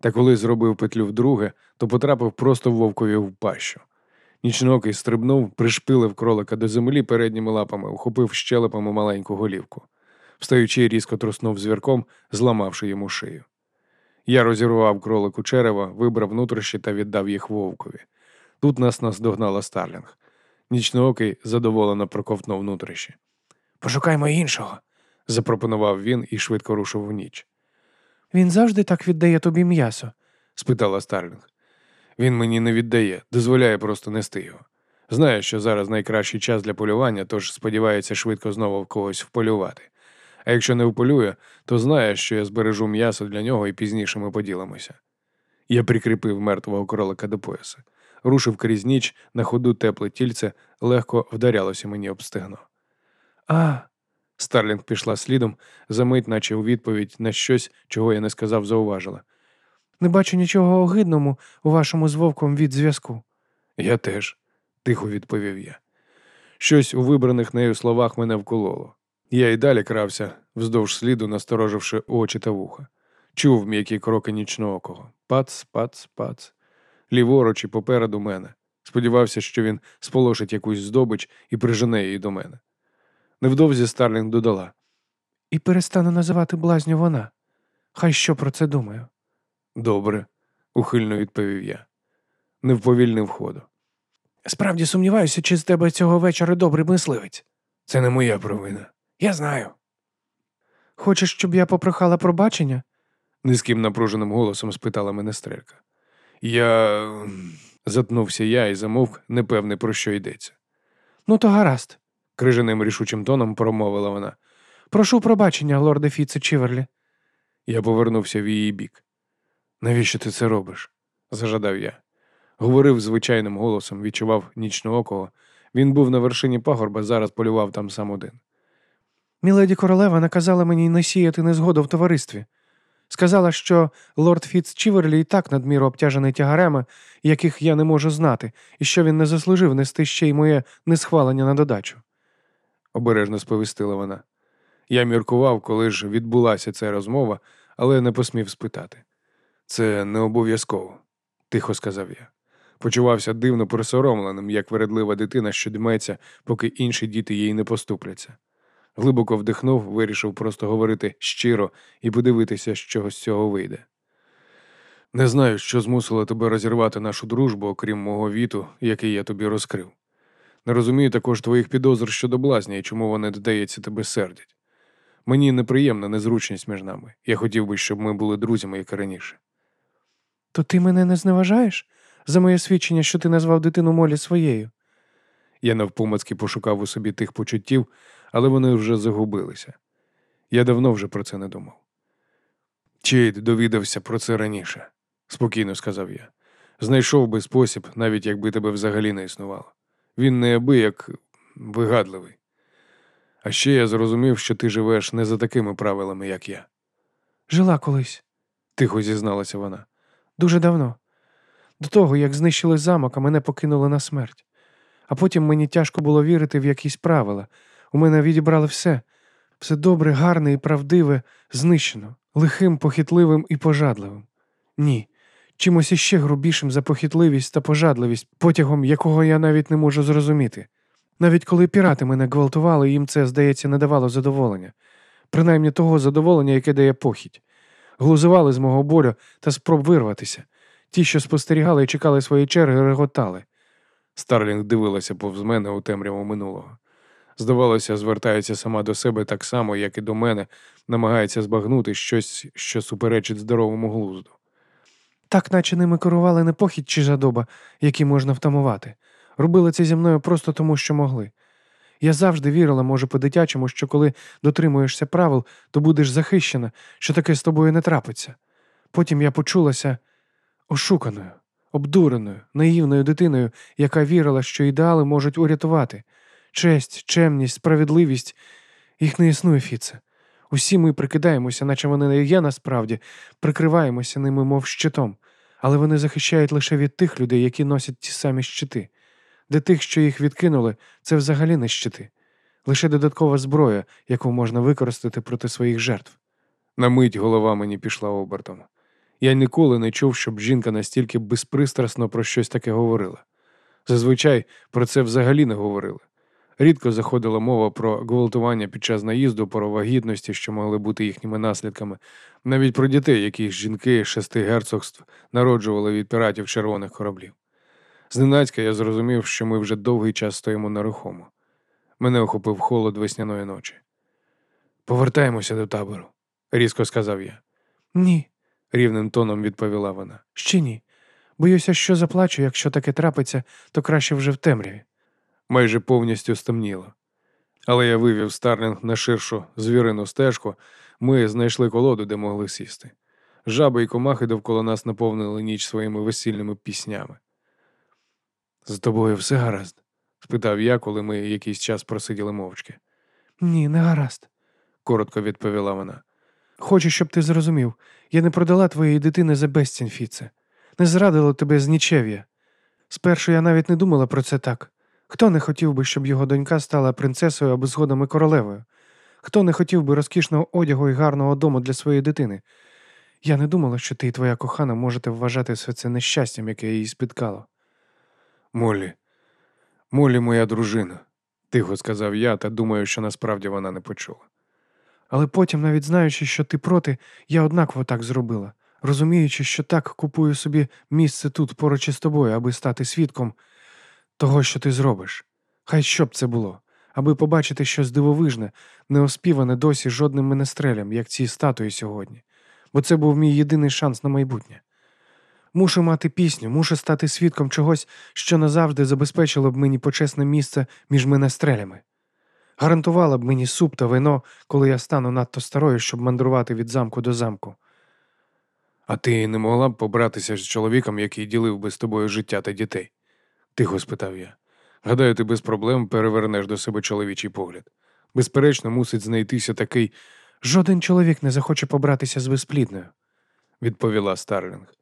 Та коли зробив петлю вдруге, то потрапив просто в вовкові в пащу. Нічнокий стрибнув, пришпилив кролика до землі передніми лапами, ухопив щелепами маленьку голівку. Встаючи, різко труснув звірком, зламавши йому шию. Я розірвав кролику черева, вибрав нутрощі та віддав їх вовкові. Тут нас наздогнала Старлінг. Нічноокий задоволено проковтнув нутрощі. Пошукаймо іншого. Запропонував він і швидко рушив в ніч. Він завжди так віддає тобі м'ясо. спитала Старлінг. Він мені не віддає, дозволяє просто нести його. Знає, що зараз найкращий час для полювання, тож сподівається швидко знову в когось вполювати. А якщо не вполює, то знає, що я збережу м'ясо для нього і пізніше ми поділимося. Я прикріпив мертвого кролика до пояса, рушив крізь ніч, на ходу тепле тільце легко вдарялося мені об стегно. А, Старлінг пішла слідом, замить, наче у відповідь на щось, чого я не сказав, зауважила. не бачу нічого огидному у вашому з вовком від зв'язку. Я теж, тихо відповів я. Щось у вибраних нею словах мене вкололо. Я й далі крався, вздовж сліду, настороживши очі та вуха. Чув м'які кроки нічноокого. Пац, пац, пац. Ліворуч і попереду мене. Сподівався, що він сполошить якусь здобич і прижене її до мене. Невдовзі Старлінг додала. І перестану називати блазню вона. Хай що про це думаю. Добре, ухильно відповів я. Не вповільнив ходу. Справді сумніваюся, чи з тебе цього вечора добрий мисливець. Це не моя провина. Я знаю. Хочеш, щоб я попрохала пробачення? низьким напруженим голосом спитала мене стрелька. Я. затнувся я і замовк, непевний, про що йдеться. Ну, то гаразд. Крижаним рішучим тоном промовила вона. Прошу пробачення, лорде Фіце Чіверлі. Я повернувся в її бік. Навіщо ти це робиш? зажадав я. Говорив звичайним голосом, відчував нічноокого. Він був на вершині пагорба, зараз полював там сам один. Міледі королева наказала мені не сіяти незгоду в товаристві. Сказала, що лорд Фіц Чіверлі і так надміру обтяжений тягареми, яких я не можу знати, і що він не заслужив нести ще й моє несхвалення на додачу. Обережно сповістила вона. Я міркував, коли ж відбулася ця розмова, але не посмів спитати. Це не обов'язково, тихо сказав я. Почувався дивно присоромленим, як вередлива дитина, що дметься, поки інші діти їй не поступляться. Глибоко вдихнув, вирішив просто говорити щиро і подивитися, що з цього вийде. Не знаю, що змусило тебе розірвати нашу дружбу, окрім мого віту, який я тобі розкрив. Не розумію також твоїх підозр щодо блазня і чому вони, додається, тебе сердять. Мені неприємна незручність між нами. Я хотів би, щоб ми були друзями, як і раніше. То ти мене не зневажаєш за моє свідчення, що ти назвав дитину Молі своєю? Я навпомацьки пошукав у собі тих почуттів, але вони вже загубилися. Я давно вже про це не думав. Чейд довідався про це раніше, спокійно сказав я. Знайшов би спосіб, навіть якби тебе взагалі не існувало. Він неабияк вигадливий. А ще я зрозумів, що ти живеш не за такими правилами, як я, Жила колись, тихо зізналася вона. дуже давно. До того, як знищили замок, а мене покинули на смерть. А потім мені тяжко було вірити в якісь правила. У мене відібрали все. Все добре, гарне і правдиве, знищено, лихим, похитливим і пожадливим. Ні, чимось іще грубішим за похитливість та пожадливість, потягом якого я навіть не можу зрозуміти. Навіть коли пірати мене гвалтували, їм це, здається, не давало задоволення, принаймні того задоволення, яке дає похідь. Глузували з мого болю та спроб вирватися. Ті, що спостерігали і чекали своєї черги, реготали. Старлінг дивилася повз мене у темряву минулого. Здавалося, звертається сама до себе так само, як і до мене, намагається збагнути щось, що суперечить здоровому глузду. Так, наче ними керували не похідь чи жадоба, які можна втамувати. Робили це зі мною просто тому, що могли. Я завжди вірила, може, по-дитячому, що коли дотримуєшся правил, то будеш захищена, що таке з тобою не трапиться. Потім я почулася ошуканою, обдуреною, наївною дитиною, яка вірила, що ідеали можуть урятувати. Честь, чемність, справедливість їх не існує, Фіце. Усі ми прикидаємося, наче вони не є насправді, прикриваємося ними, мов щитом, але вони захищають лише від тих людей, які носять ті самі щити. Для тих, що їх відкинули, це взагалі не щити, лише додаткова зброя, яку можна використати проти своїх жертв. На мить голова мені пішла обертом. Я ніколи не чув, щоб жінка настільки безпристрасно про щось таке говорила. Зазвичай про це взагалі не говорили. Рідко заходила мова про гвалтування під час наїзду, про вагітності, що могли бути їхніми наслідками, навіть про дітей, яких жінки шести герцогств народжували від піратів червоних кораблів. Зненацька я зрозумів, що ми вже довгий час стоїмо нерухомо. Мене охопив холод весняної ночі. Повертаємося до табору, різко сказав я. Ні, Рівним тоном відповіла вона. ще ні. Боюся, що заплачу, якщо таке трапиться, то краще вже в темряві. Майже повністю стемніло. Але я вивів Старлінг на ширшу звірину стежку, ми знайшли колоду, де могли сісти. Жаби і комахи довкола нас наповнили ніч своїми весільними піснями. З тобою все гаразд? спитав я, коли ми якийсь час просиділи мовчки. Ні, не гаразд. Коротко відповіла вона. Хочу, щоб ти зрозумів, я не продала твоєї дитини за безцінь, Фіце. Не зрадила тебе з нічев'я. Спершу я навіть не думала про це так. Хто не хотів би, щоб його донька стала принцесою або згодом і королевою? Хто не хотів би розкішного одягу і гарного дому для своєї дитини? Я не думала, що ти і твоя кохана можете вважати все це нещастям, яке її спіткало. Молі, Молі, моя дружина, тихо сказав я, та думаю, що насправді вона не почула. Але потім, навіть знаючи, що ти проти, я однаково так зробила, розуміючи, що так купую собі місце тут поруч із тобою, аби стати свідком того, що ти зробиш. Хай що б це було, аби побачити щось дивовижне, не оспіване досі жодним менестрелем, як ці статуї сьогодні, бо це був мій єдиний шанс на майбутнє. Мушу мати пісню, мушу стати свідком чогось, що назавжди забезпечило б мені почесне місце між менестрелями. Гарантувала б мені суп та вино, коли я стану надто старою, щоб мандрувати від замку до замку. А ти не могла б побратися з чоловіком, який ділив би з тобою життя та дітей? Тихо спитав я. Гадаю, ти без проблем перевернеш до себе чоловічий погляд. Безперечно, мусить знайтися такий, Жоден чоловік не захоче побратися з безплідною. відповіла Старлінг.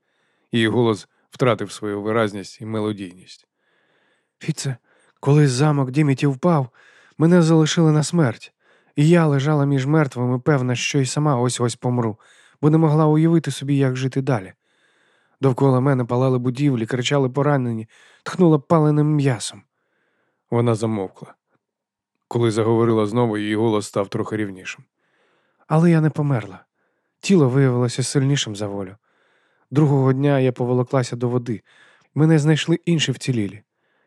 Її голос втратив свою виразність і мелодійність. Фіце, коли замок Діміті впав, мене залишили на смерть, і я лежала між мертвими, певна, що й сама ось ось помру, бо не могла уявити собі, як жити далі. Довкола мене палали будівлі, кричали поранені, тхнула паленим м'ясом. Вона замовкла. Коли заговорила знову, її голос став трохи рівнішим. Але я не померла. Тіло виявилося сильнішим за волю. Другого дня я поволоклася до води. Мене знайшли інші вцілілі.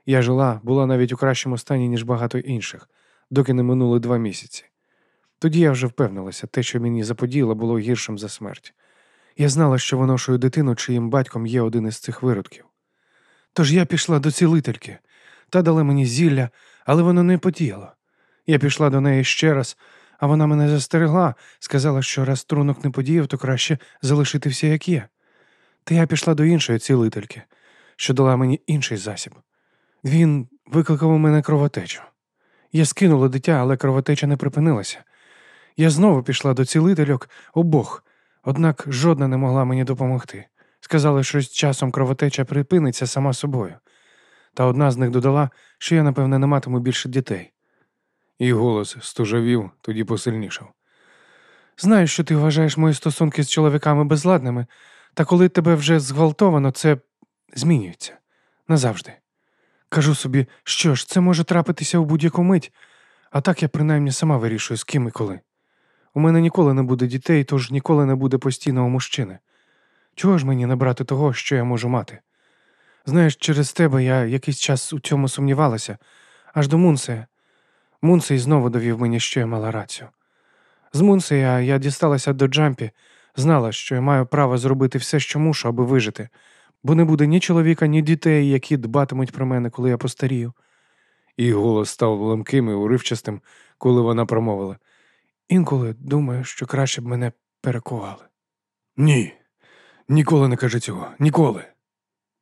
Я жила, була навіть у кращому стані, ніж багато інших, доки не минули два місяці. Тоді я вже впевнилася, те, що мені заподіяло, було гіршим за смерть. Я знала, що виношую дитину, чиїм батьком є один із цих виродків. Тож я пішла до цілительки, та дала мені зілля, але воно не подіяло. Я пішла до неї ще раз, а вона мене застерегла, сказала, що раз трунок не подіяв, то краще залишити все, як є. Та я пішла до іншої цілительки, що дала мені інший засіб. Він викликав у мене кровотечу. Я скинула дитя, але кровотеча не припинилася. Я знову пішла до цілительок обох, однак жодна не могла мені допомогти. Сказали, що з часом кровотеча припиниться сама собою. Та одна з них додала, що я, напевне, не матиму більше дітей. І голос стужавів, тоді посильнішав. Знаю, що ти вважаєш мої стосунки з чоловіками безладними, та коли тебе вже зґвалтовано, це змінюється назавжди. Кажу собі, що ж, це може трапитися у будь-яку мить, а так я принаймні сама вирішую, з ким і коли. У мене ніколи не буде дітей, тож ніколи не буде постійного мужчини. Чого ж мені не брати того, що я можу мати? Знаєш, через тебе я якийсь час у цьому сумнівалася, аж до Мунсея. Мунсей знову довів мені, що я мала рацію. З Мунсея я дісталася до Джампі, знала, що я маю право зробити все, що мушу, аби вижити, бо не буде ні чоловіка, ні дітей, які дбатимуть про мене, коли я постарію. І голос став ламким і уривчастим, коли вона промовила. Інколи думаю, що краще б мене перекували. Ні, ніколи не кажи цього, ніколи.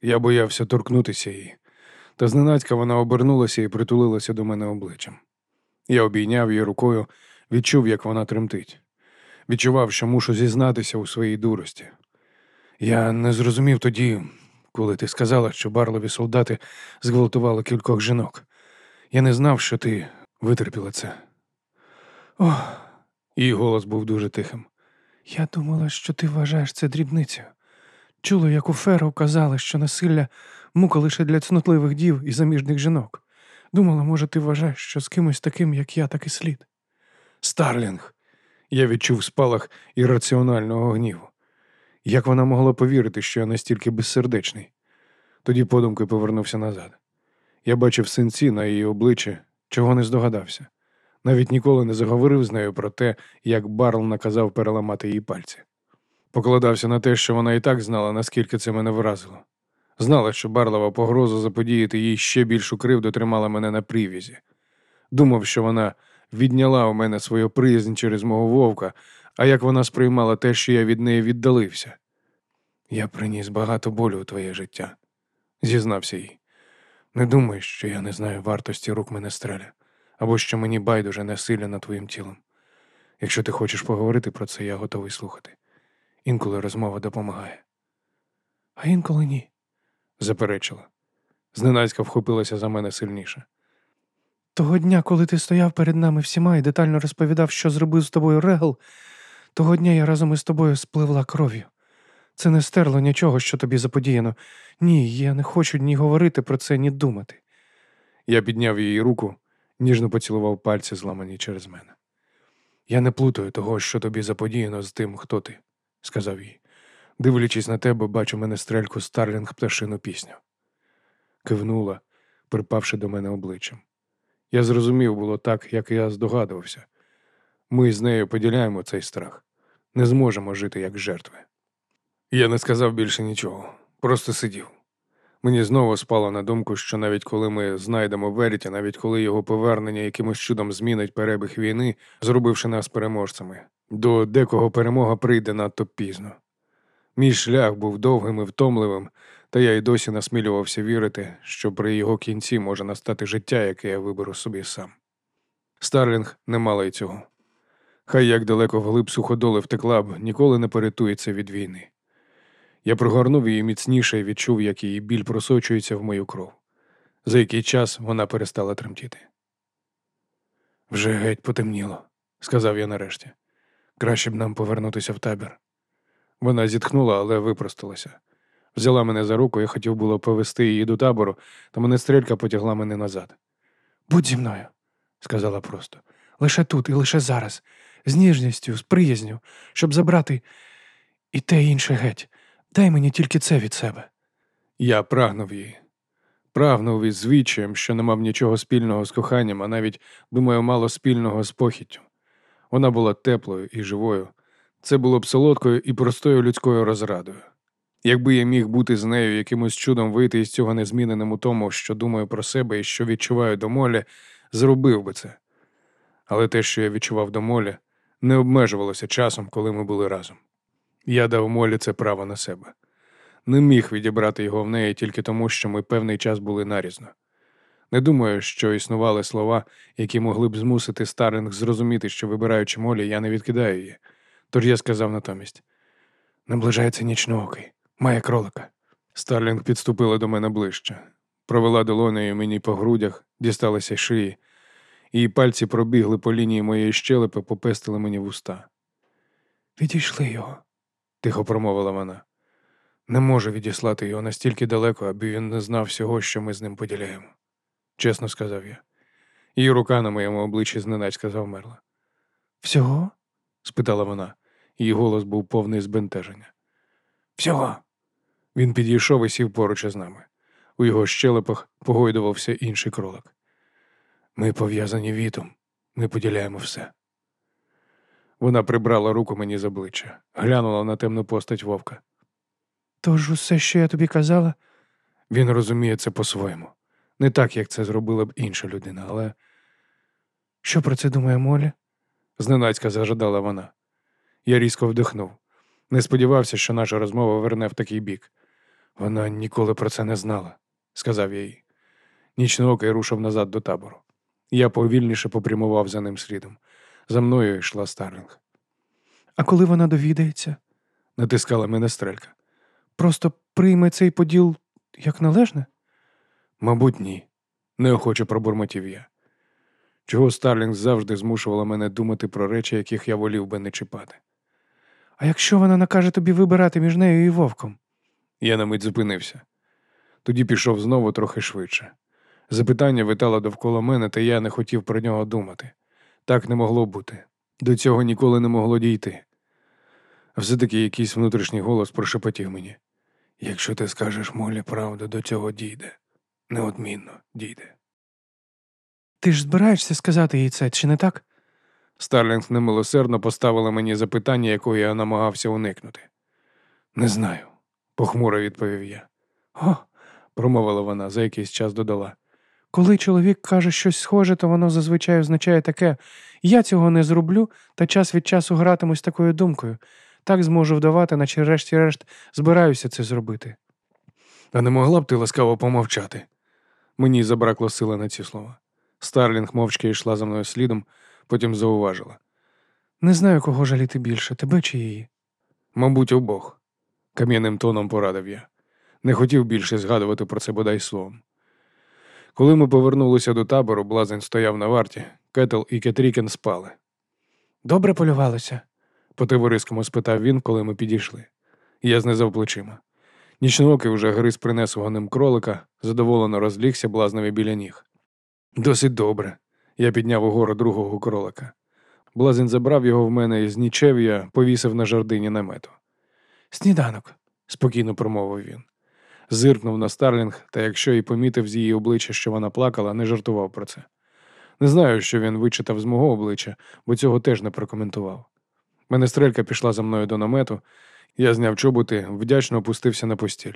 Я боявся торкнутися її, та зненацька вона обернулася і притулилася до мене обличчям. Я обійняв її рукою, відчув, як вона тремтить. Відчував, що мушу зізнатися у своїй дурості. Я не зрозумів тоді, коли ти сказала, що барлові солдати зґвалтували кількох жінок. Я не знав, що ти витерпіла це. Ох, Її голос був дуже тихим. я думала, що ти вважаєш це дрібницею. Чула, як у Феро казали, що насилля мука лише для цнотливих дів і заміжних жінок. Думала, може, ти вважаєш, що з кимось таким, як я, так і слід. Старлінг. Я відчув спалах ірраціонального гніву. Як вона могла повірити, що я настільки безсердечний? Тоді подумки повернувся назад. Я бачив синці на її обличчі, чого не здогадався. Навіть ніколи не заговорив з нею про те, як Барл наказав переламати її пальці. Покладався на те, що вона і так знала, наскільки це мене вразило. Знала, що Барлова погроза заподіяти їй ще більшу кривду тримала мене на привізі. Думав, що вона відняла у мене свою приязнь через мого вовка, а як вона сприймала те, що я від неї віддалився. Я приніс багато болю у твоє життя, зізнався їй. Не думай, що я не знаю вартості рук менестреля, або що мені байдуже насилля над твоїм тілом. Якщо ти хочеш поговорити про це, я готовий слухати. Інколи розмова допомагає. А інколи ні. Заперечила. Зненацька вхопилася за мене сильніше. Того дня, коли ти стояв перед нами всіма і детально розповідав, що зробив з тобою Регл, того дня я разом із тобою спливла кров'ю. Це не стерло нічого, що тобі заподіяно. Ні, я не хочу ні говорити про це, ні думати. Я підняв її руку, ніжно поцілував пальці, зламані через мене. Я не плутаю того, що тобі заподіяно з тим, хто ти, сказав їй. Дивлячись на тебе, бачу мене стрельку Старлінг пташину пісню. Кивнула, припавши до мене обличчям. Я зрозумів було так, як я здогадувався. Ми з нею поділяємо цей страх, не зможемо жити як жертви. Я не сказав більше нічого, просто сидів. Мені знову спало на думку, що навіть коли ми знайдемо Веріті, навіть коли його повернення якимось чудом змінить перебіг війни, зробивши нас переможцями, до декого перемога прийде надто пізно. Мій шлях був довгим і втомливим, та я й досі насмілювався вірити, що при його кінці може настати життя, яке я виберу собі сам. Старлінг не мала й цього. Хай як далеко вглиб суходоли втекла б, ніколи не порятується від війни. Я пригорнув її міцніше і відчув, як її біль просочується в мою кров. За який час вона перестала тремтіти. Вже геть потемніло, сказав я нарешті. Краще б нам повернутися в табір. Вона зітхнула, але випросталася. Взяла мене за руку, я хотів було повести її до табору, та мене стрілька потягла мене назад. Будь зі мною, сказала просто. Лише тут і лише зараз, з ніжністю, з приязню, щоб забрати і те інше геть. Дай мені тільки це від себе. Я прагнув її. Прагнув із звідчаєм, що не мав нічого спільного з коханням, а навіть, думаю, мало спільного з похіттю. Вона була теплою і живою. Це було б солодкою і простою людською розрадою. Якби я міг бути з нею якимось чудом вийти із цього незміненим у тому, що думаю про себе і що відчуваю до молі, зробив би це. Але те, що я відчував до молі, не обмежувалося часом, коли ми були разом. Я дав молі це право на себе. Не міг відібрати його в неї тільки тому, що ми певний час були нарізно. Не думаю, що існували слова, які могли б змусити Старлінг зрозуміти, що вибираючи Моллі, я не відкидаю її. Тож я сказав натомість: наближається нічноокий, має кролика. Старлінг підступила до мене ближче, провела долонею мені по грудях, дісталася шиї, її пальці пробігли по лінії моєї щелепи, попестили мені вуста. Відішли його, тихо промовила вона. Не можу відіслати його настільки далеко, аби він не знав всього, що ми з ним поділяємо. Чесно сказав я. Її рука на моєму обличчі зненацька завмерла. Всього? спитала вона. Її голос був повний збентеження. Всього. Він підійшов і сів поруч із нами. У його щелепах погойдувався інший кролик. Ми пов'язані вітом, ми поділяємо все. Вона прибрала руку мені з обличчя, глянула на темну постать вовка. Тож усе, що я тобі казала, Він розуміє це по-своєму. Не так, як це зробила б інша людина, але що про це думає Молі? зненацька зажадала вона. Я різко вдихнув. Не сподівався, що наша розмова верне в такий бік. Вона ніколи про це не знала, сказав я їй. Нічноокий рушив назад до табору. Я повільніше попрямував за ним слідом. За мною йшла Старлінг. А коли вона довідається, натискала менестрелька. просто прийме цей поділ як належне? Мабуть, ні. Неохоче пробурмотів я. Чого Старлінг завжди змушувала мене думати про речі, яких я волів би не чіпати. А якщо вона накаже тобі вибирати між нею і вовком? Я на мить зупинився. Тоді пішов знову трохи швидше. Запитання витало довкола мене, та я не хотів про нього думати. Так не могло бути. До цього ніколи не могло дійти. Все-таки якийсь внутрішній голос прошепотів мені. Якщо ти скажеш Молі правду, до цього дійде. Неодмінно дійде. Ти ж збираєшся сказати їй це, чи не так? Старлінг немилосердно поставила мені запитання, якого я намагався уникнути. Не знаю, похмуро відповів я. О, Промовила вона, за якийсь час додала. Коли чоловік каже щось схоже, то воно зазвичай означає таке я цього не зроблю, та час від часу гратимусь такою думкою. Так зможу вдавати, наче решті-решт збираюся це зробити. А не могла б ти ласкаво помовчати? Мені забракло сили на ці слова. Старлінг мовчки йшла за мною слідом, потім зауважила. Не знаю, кого жаліти більше, тебе чи її. Мабуть, обох. Кам'яним тоном порадив я. Не хотів більше згадувати про це бодай словом. Коли ми повернулися до табору, блазень стояв на варті, Кетл і Кетрікен спали. Добре полювалося. По товариському спитав він, коли ми підійшли. Я знизав плечима. Нічноокий вже гриз принес вогнем кролика, задоволено розлігся блазневі біля ніг. Досить добре. Я підняв угору другого кролика. Блазень забрав його в мене і з нічев'я повісив на жардині намету. Сніданок. спокійно промовив він. Зиркнув на Старлінг, та якщо і помітив з її обличчя, що вона плакала, не жартував про це. Не знаю, що він вичитав з мого обличчя, бо цього теж не прокоментував. Менестрелька пішла за мною до намету, я зняв чоботи, вдячно опустився на постіль.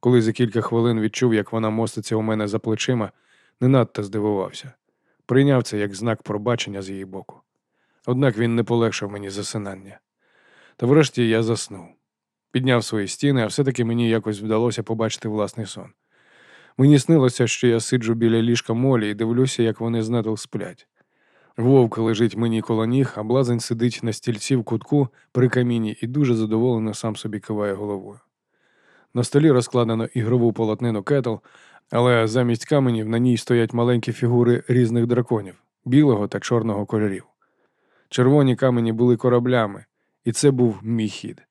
Коли за кілька хвилин відчув, як вона моститься у мене за плечима, не надто здивувався. Прийняв це як знак пробачення з її боку. Однак він не полегшив мені засинання. Та врешті я заснув. Підняв свої стіни, а все-таки мені якось вдалося побачити власний сон. Мені снилося, що я сиджу біля ліжка молі і дивлюся, як вони знатил сплять. Вовк лежить мені коло ніг, а блазень сидить на стільці в кутку при каміні і дуже задоволено сам собі киває головою. На столі розкладено ігрову полотнину кетл, але замість каменів на ній стоять маленькі фігури різних драконів білого та чорного кольорів. Червоні камені були кораблями, і це був мій хід.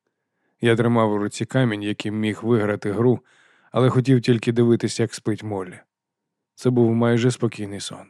Я тримав у руці камінь, яким міг виграти гру, але хотів тільки дивитися, як спить Моллі. Це був майже спокійний сон.